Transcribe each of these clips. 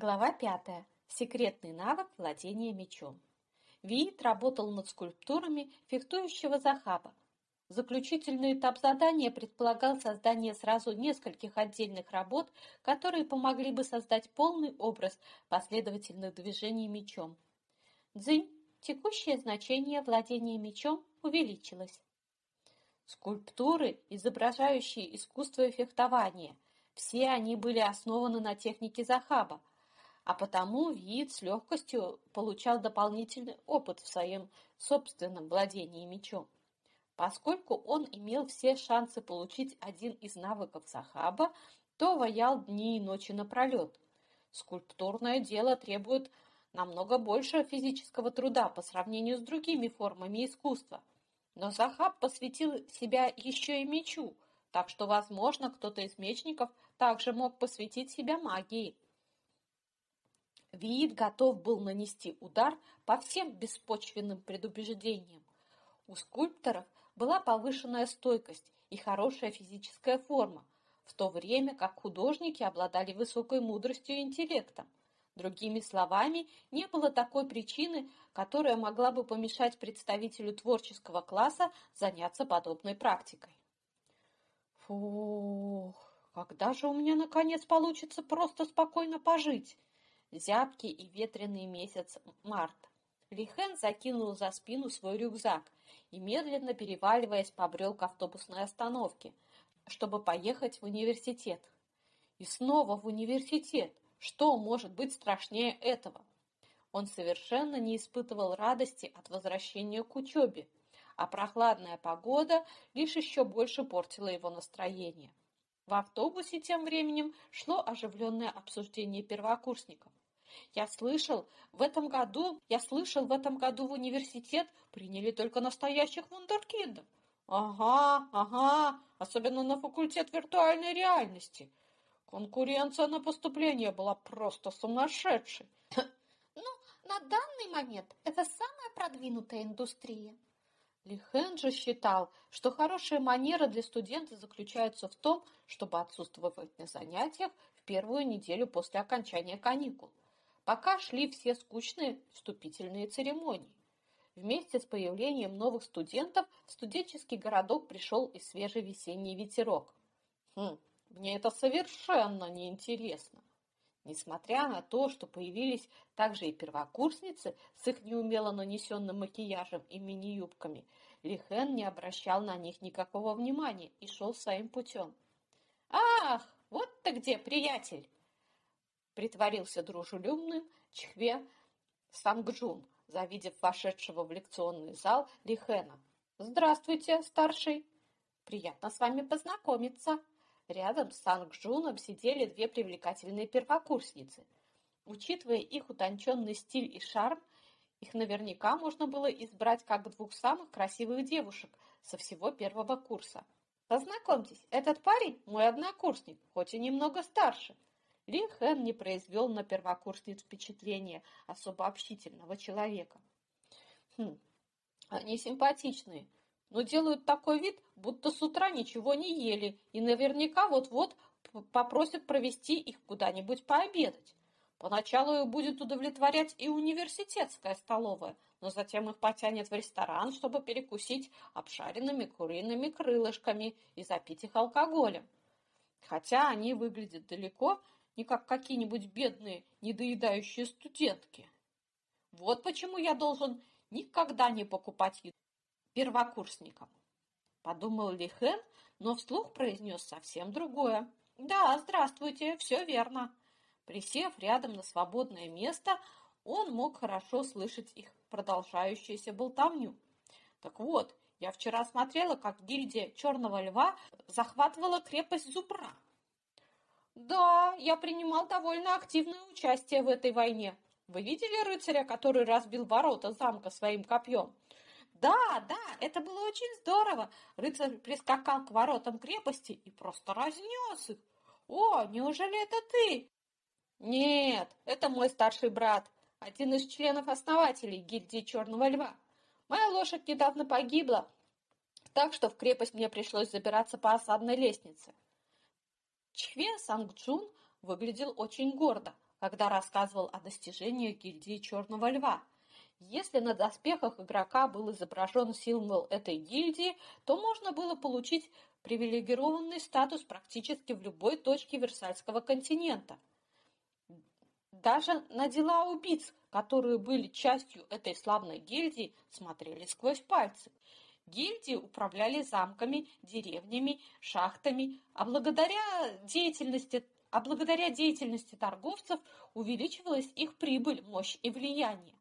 Глава пятая. Секретный навык владения мечом. Виит работал над скульптурами фехтующего Захаба. Заключительный этап задания предполагал создание сразу нескольких отдельных работ, которые помогли бы создать полный образ последовательных движений мечом. Дзынь. Текущее значение владения мечом увеличилось. Скульптуры, изображающие искусство фехтования, все они были основаны на технике Захаба, а потому Виит с легкостью получал дополнительный опыт в своем собственном владении мечом. Поскольку он имел все шансы получить один из навыков Захаба, то ваял дни и ночи напролет. Скульптурное дело требует намного больше физического труда по сравнению с другими формами искусства. Но Захаб посвятил себя еще и мечу, так что, возможно, кто-то из мечников также мог посвятить себя магии. Виит готов был нанести удар по всем беспочвенным предубеждениям. У скульпторов была повышенная стойкость и хорошая физическая форма, в то время как художники обладали высокой мудростью и интеллектом. Другими словами, не было такой причины, которая могла бы помешать представителю творческого класса заняться подобной практикой. Фух, когда же у меня наконец получится просто спокойно пожить? Зябкий и ветреный месяц март. Лихен закинул за спину свой рюкзак и, медленно переваливаясь, побрел к автобусной остановке, чтобы поехать в университет. И снова в университет. Что может быть страшнее этого? Он совершенно не испытывал радости от возвращения к учебе, а прохладная погода лишь еще больше портила его настроение. В автобусе тем временем шло оживленное обсуждение первокурсников. Я слышал, в этом году, я слышал, в этом году в университет приняли только настоящих вундеркиндов. Ага, ага, особенно на факультет виртуальной реальности. Конкуренция на поступление была просто сумасшедшей. Ну, на данный момент это самая продвинутая индустрия. Лихен же считал, что хорошая манера для студента заключается в том, чтобы отсутствовать на занятиях в первую неделю после окончания каникул пока шли все скучные вступительные церемонии. Вместе с появлением новых студентов в студенческий городок пришел и свежий весенний ветерок. Хм, мне это совершенно неинтересно. Несмотря на то, что появились также и первокурсницы с их неумело нанесенным макияжем и мини-юбками, Лихен не обращал на них никакого внимания и шел своим путем. «Ах, вот ты где, приятель!» Притворился дружелюбным Чхве Сангджун, завидев вошедшего в лекционный зал Лихена. «Здравствуйте, старший! Приятно с вами познакомиться!» Рядом с Сангджуном сидели две привлекательные первокурсницы. Учитывая их утонченный стиль и шарм, их наверняка можно было избрать как двух самых красивых девушек со всего первого курса. Познакомьтесь, этот парень мой однокурсник, хоть и немного старше. Ли Хэн не произвел на первокурсниц впечатления особо общительного человека. Хм, они симпатичные, но делают такой вид, будто с утра ничего не ели и наверняка вот-вот попросят провести их куда-нибудь пообедать. Поначалу их будет удовлетворять и университетская столовая, но затем их потянет в ресторан, чтобы перекусить обшаренными куриными крылышками и запить их алкоголем. Хотя они выглядят далеко не как какие-нибудь бедные, недоедающие студентки. Вот почему я должен никогда не покупать еду первокурсникам. Подумал Лихен, но вслух произнес совсем другое. Да, здравствуйте, все верно. Присев рядом на свободное место, он мог хорошо слышать их продолжающуюся болтовню. Так вот, я вчера смотрела, как гильдия Черного Льва захватывала крепость Зубра. Да, я принимал довольно активное участие в этой войне. Вы видели рыцаря, который разбил ворота замка своим копьем? Да, да, это было очень здорово. Рыцарь прискакал к воротам крепости и просто разнес их. О, неужели это ты? Нет, это мой старший брат, один из членов-основателей гильдии Черного Льва. Моя лошадь недавно погибла, так что в крепость мне пришлось забираться по осадной лестнице. Чхве Сангчун выглядел очень гордо. когда рассказывал о достижениях гильдии Черного Льва. Если на доспехах игрока был изображен символ этой гильдии, то можно было получить привилегированный статус практически в любой точке Версальского континента. Даже на дела убийц, которые были частью этой славной гильдии, смотрели сквозь пальцы. Гильдии управляли замками, деревнями, шахтами, а благодаря деятельности, а благодаря деятельности торговцев увеличивалась их прибыль, мощь и влияние.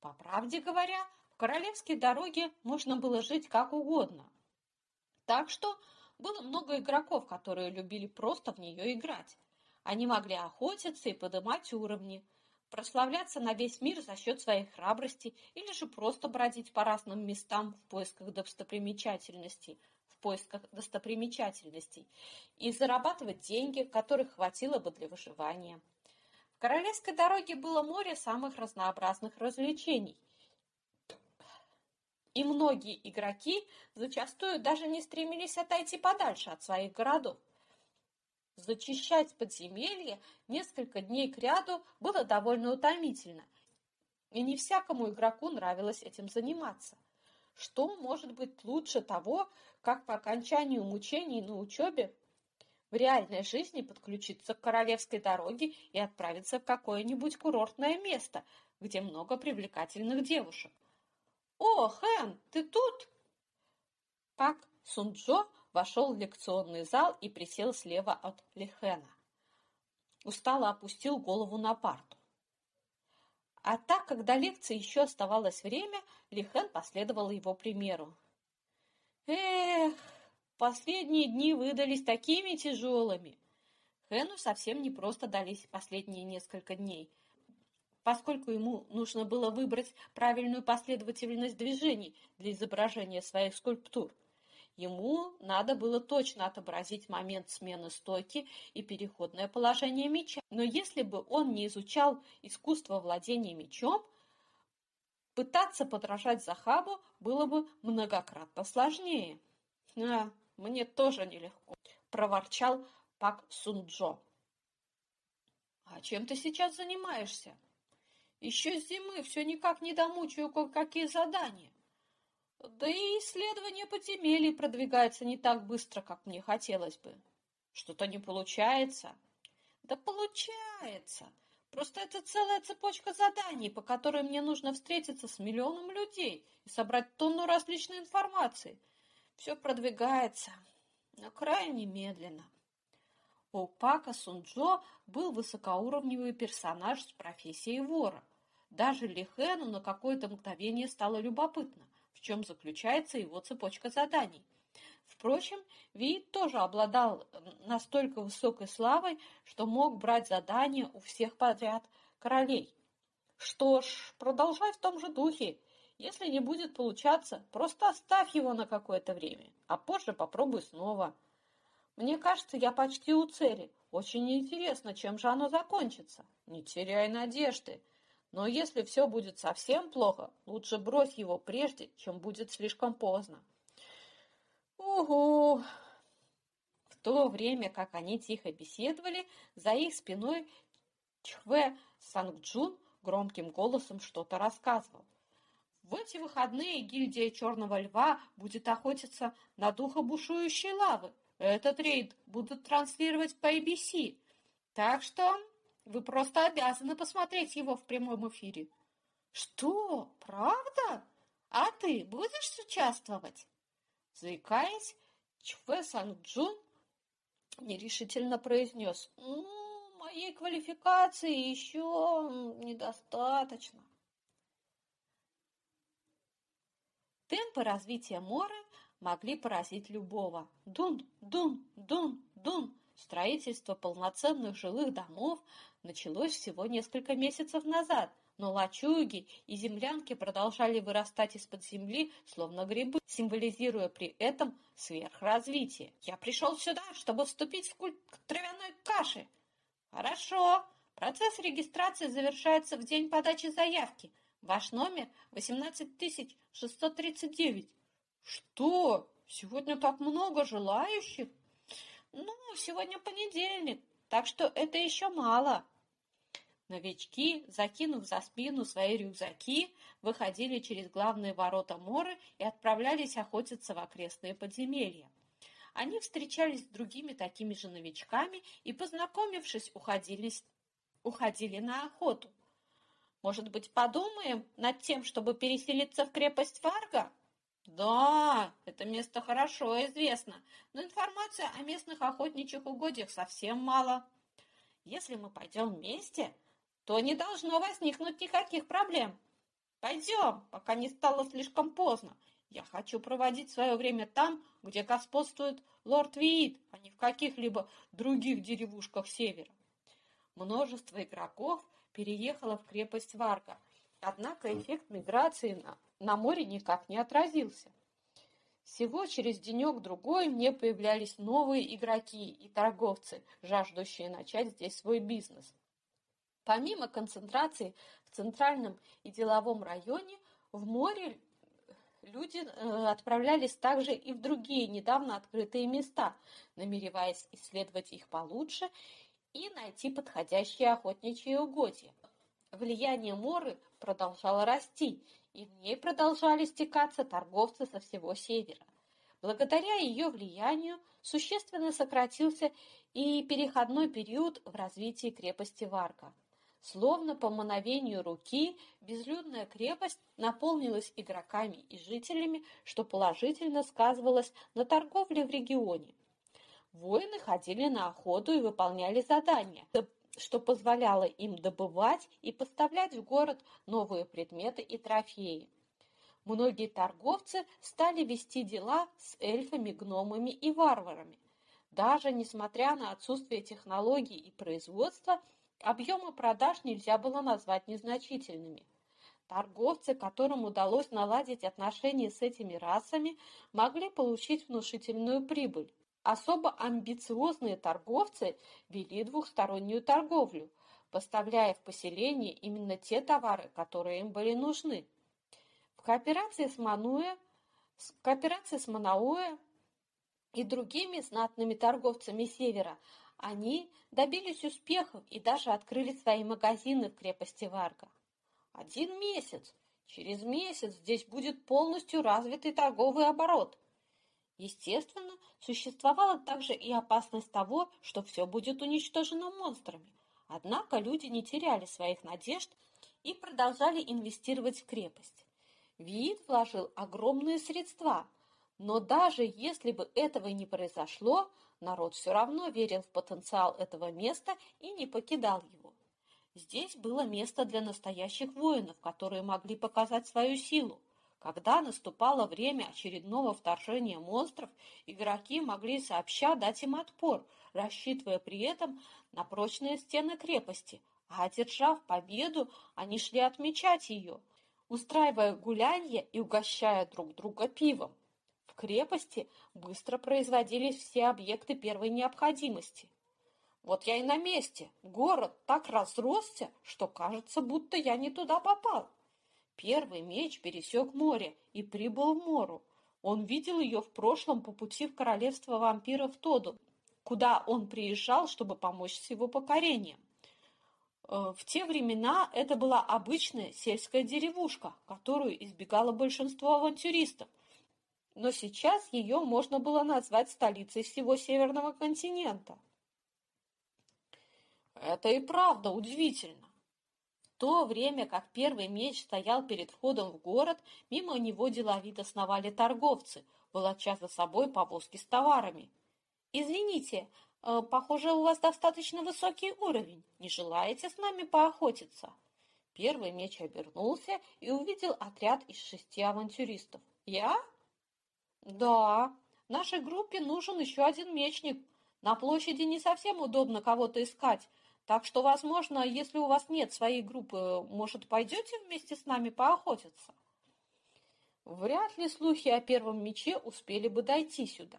По правде говоря, в королевской дороге можно было жить как угодно. Так что было много игроков, которые любили просто в нее играть. Они могли охотиться и поднимать уровни, прославляться на весь мир за счет своей храбрости или же просто бродить по разным местам в поисках достопримечательностей, в поисках достопримечательностей и зарабатывать деньги, которых хватило бы для выживания. В Королевской дороге было море самых разнообразных развлечений. И многие игроки зачастую даже не стремились отойти подальше от своих городов. Зачищать подземелье несколько дней кряду было довольно утомительно, и не всякому игроку нравилось этим заниматься. Что может быть лучше того, как по окончанию мучений на учебе в реальной жизни подключиться к королевской дороге и отправиться в какое-нибудь курортное место, где много привлекательных девушек. «О, Хэн, ты тут?» Пак Сунджо вошел в лекционный зал и присел слева от Лихена. Устало опустил голову на парту. А так, когда лекции еще оставалось время, Лихен последовал его примеру. «Эх, Последние дни выдались такими тяжелыми. Хэну совсем не просто дались последние несколько дней, поскольку ему нужно было выбрать правильную последовательность движений для изображения своих скульптур. Ему надо было точно отобразить момент смены стойки и переходное положение меча. Но если бы он не изучал искусство владения мечом, пытаться подражать Захабу было бы многократно сложнее. А, мне тоже нелегко, проворчал Пак Сунджо. А чем ты сейчас занимаешься? Еще с зимы все никак не домучаю кое-какие задания. Да и исследование подземелий продвигается не так быстро, как мне хотелось бы. Что-то не получается. Да получается. Просто это целая цепочка заданий, по которой мне нужно встретиться с миллионом людей и собрать тонну различной информации. Все продвигается, но крайне медленно. У Пака Сунджо был высокоуровневый персонаж с профессией вора. Даже Лихену на какое-то мгновение стало любопытно, в чем заключается его цепочка заданий. Впрочем, Виит тоже обладал настолько высокой славой, что мог брать задания у всех подряд королей. Что ж, продолжай в том же духе. Если не будет получаться, просто оставь его на какое-то время, а позже попробуй снова. Мне кажется, я почти у цели. Очень интересно, чем же оно закончится. Не теряй надежды. Но если все будет совсем плохо, лучше брось его прежде, чем будет слишком поздно. Угу! В то время, как они тихо беседовали, за их спиной Чхве Сангджун громким голосом что-то рассказывал. В эти выходные гильдия Черного Льва будет охотиться на духа бушующей лавы. Этот рейд будут транслировать по ABC. Так что вы просто обязаны посмотреть его в прямом эфире. Что, правда? А ты будешь участвовать? Заикаясь, Чфэ Санг-Джун нерешительно произнес. Ну, моей квалификации еще недостаточно. Темпы развития Моры могли поразить любого. Дун, дун, дун, дун. Строительство полноценных жилых домов началось всего несколько месяцев назад, но лачуги и землянки продолжали вырастать из-под земли, словно грибы, символизируя при этом сверхразвитие. «Я пришел сюда, чтобы вступить в культ травяной каши». «Хорошо. Процесс регистрации завершается в день подачи заявки. Ваш номер 18639. Что? Сегодня так много желающих? Сегодня понедельник, так что это еще мало. Новички, закинув за спину свои рюкзаки, выходили через главные ворота Моры и отправлялись охотиться в окрестные подземелья. Они встречались с другими такими же новичками и, познакомившись, уходили, уходили на охоту. Может быть, подумаем над тем, чтобы переселиться в крепость Фарго? Да, это место хорошо известно, но информации о местных охотничьих угодьях совсем мало. Если мы пойдем вместе, то не должно возникнуть никаких проблем. Пойдем, пока не стало слишком поздно. Я хочу проводить свое время там, где господствует лорд Виит, а не в каких-либо других деревушках севера. Множество игроков переехало в крепость Варга, однако эффект миграции на, на море никак не отразился. Всего через денек-другой мне появлялись новые игроки и торговцы, жаждущие начать здесь свой бизнес. Помимо концентрации в центральном и деловом районе, в море люди э, отправлялись также и в другие недавно открытые места, намереваясь исследовать их получше и найти подходящие охотничьи угодья. Влияние Моры продолжало расти, и в ней продолжали стекаться торговцы со всего севера. Благодаря ее влиянию существенно сократился и переходной период в развитии крепости Варга. Словно по мановению руки, безлюдная крепость наполнилась игроками и жителями, что положительно сказывалось на торговле в регионе. Воины ходили на охоту и выполняли задания, что позволяло им добывать и поставлять в город новые предметы и трофеи. Многие торговцы стали вести дела с эльфами, гномами и варварами. Даже несмотря на отсутствие технологий и производства, Объемы продаж нельзя было назвать незначительными. Торговцы, которым удалось наладить отношения с этими расами, могли получить внушительную прибыль. Особо амбициозные торговцы вели двухстороннюю торговлю, поставляя в поселение именно те товары, которые им были нужны. В кооперации с Мануэ, в кооперации с Манауэ и другими знатными торговцами Севера они добились успехов и даже открыли свои магазины в крепости Варга. Один месяц. Через месяц здесь будет полностью развитый торговый оборот. Естественно, существовала также и опасность того, что все будет уничтожено монстрами. Однако люди не теряли своих надежд и продолжали инвестировать в крепость. Виит вложил огромные средства, но даже если бы этого не произошло, народ все равно верил в потенциал этого места и не покидал его. Здесь было место для настоящих воинов, которые могли показать свою силу. Когда наступало время очередного вторжения монстров, игроки могли сообща дать им отпор, рассчитывая при этом на прочные стены крепости, а одержав победу, они шли отмечать ее, устраивая гулянье и угощая друг друга пивом крепости быстро производились все объекты первой необходимости. Вот я и на месте. Город так разросся, что кажется, будто я не туда попал. Первый меч пересек море и прибыл в Мору. Он видел ее в прошлом по пути в королевство вампиров Тоду, куда он приезжал, чтобы помочь с его покорением. Э, в те времена это была обычная сельская деревушка, которую избегало большинство авантюристов но сейчас ее можно было назвать столицей всего Северного континента. Это и правда удивительно. То время как первый меч стоял перед входом в город, мимо него деловито сновали торговцы, волоча за собой повозки с товарами. «Извините, э, похоже, у вас достаточно высокий уровень. Не желаете с нами поохотиться?» Первый меч обернулся и увидел отряд из шести авантюристов. «Я? Да, нашей группе нужен еще один мечник. На площади не совсем удобно кого-то искать, так что, возможно, если у вас нет своей группы, может, пойдете вместе с нами поохотиться? Вряд ли слухи о первом мече успели бы дойти сюда.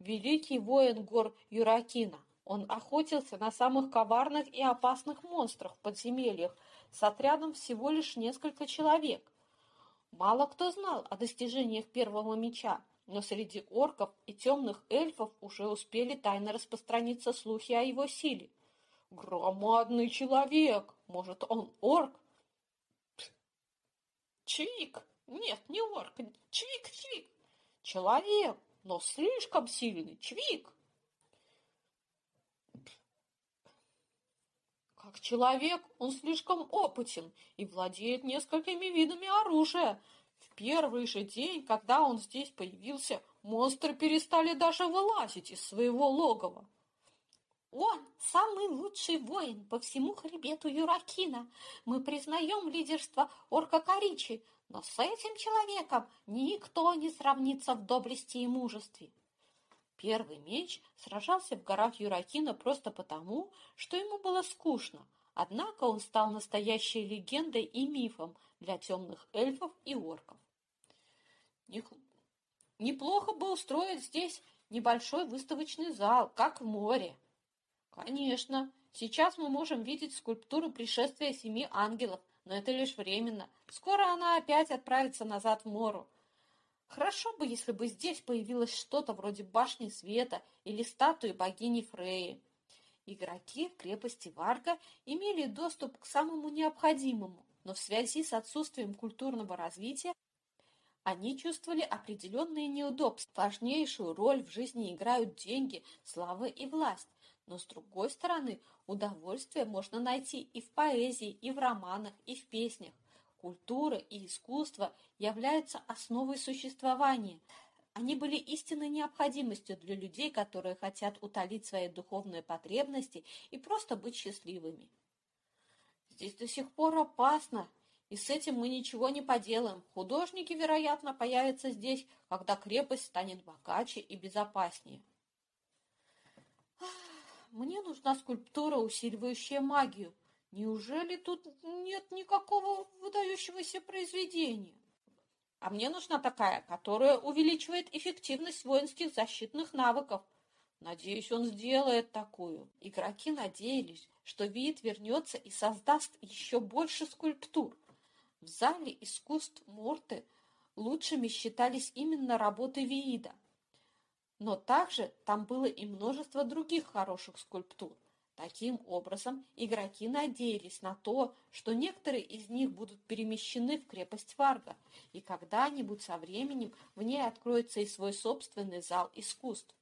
Великий воин гор Юракина. Он охотился на самых коварных и опасных монстров в подземельях с отрядом всего лишь несколько человек. Мало кто знал о достижениях первого меча, но среди орков и темных эльфов уже успели тайно распространиться слухи о его силе. Громадный человек. Может, он орк? Чвик. Нет, не орк. Чвик, чвик. Человек, но слишком сильный. Чвик. Как человек, он слишком опытен и владеет несколькими видами оружия. В первый же день, когда он здесь появился, монстры перестали даже вылазить из своего логова. Он самый лучший воин по всему хребету Юракина. Мы признаем лидерство орка Коричи, но с этим человеком никто не сравнится в доблести и мужестве. Первый меч сражался в горах Юракина просто потому, что ему было скучно, однако он стал настоящей легендой и мифом для темных эльфов и орков. Неплохо бы устроить здесь небольшой выставочный зал, как в море. Конечно, сейчас мы можем видеть скульптуру пришествия семи ангелов, но это лишь временно. Скоро она опять отправится назад в Мору. Хорошо бы, если бы здесь появилось что-то вроде башни света или статуи богини Фреи. Игроки в крепости Варга имели доступ к самому необходимому, но в связи с отсутствием культурного развития они чувствовали определенные неудобства. Важнейшую роль в жизни играют деньги, слава и власть. Но с другой стороны, удовольствие можно найти и в поэзии, и в романах, и в песнях. Культура и искусство являются основой существования. Они были истинной необходимостью для людей, которые хотят утолить свои духовные потребности и просто быть счастливыми. Здесь до сих пор опасно, и с этим мы ничего не поделаем. Художники, вероятно, появятся здесь, когда крепость станет богаче и безопаснее. Мне нужна скульптура, усиливающая магию, Неужели тут нет никакого выдающегося произведения? А мне нужна такая, которая увеличивает эффективность воинских защитных навыков. Надеюсь, он сделает такую. Игроки надеялись, что вид вернется и создаст еще больше скульптур. В зале искусств Морты лучшими считались именно работы Виида. Но также там было и множество других хороших скульптур. Таким образом, игроки надеялись на то, что некоторые из них будут перемещены в крепость Варга, и когда-нибудь со временем в ней откроется и свой собственный зал искусств.